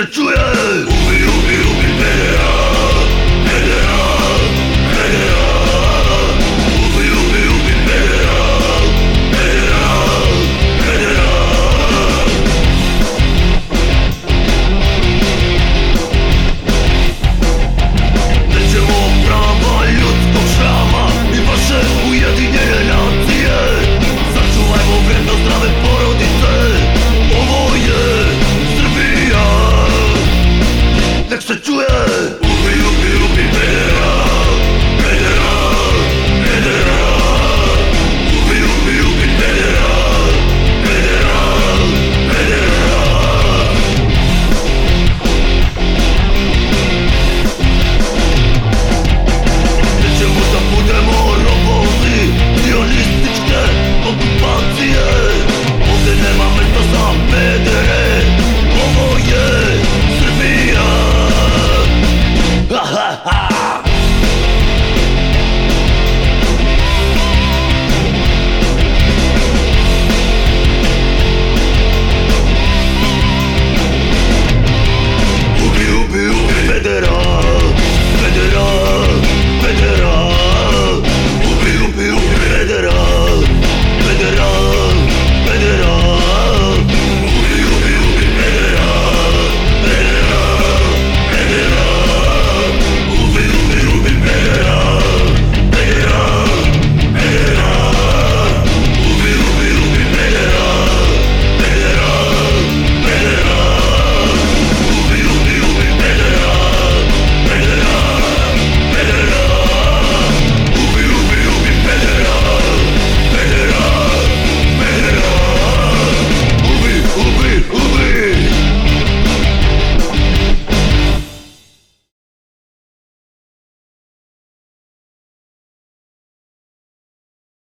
się czujesz?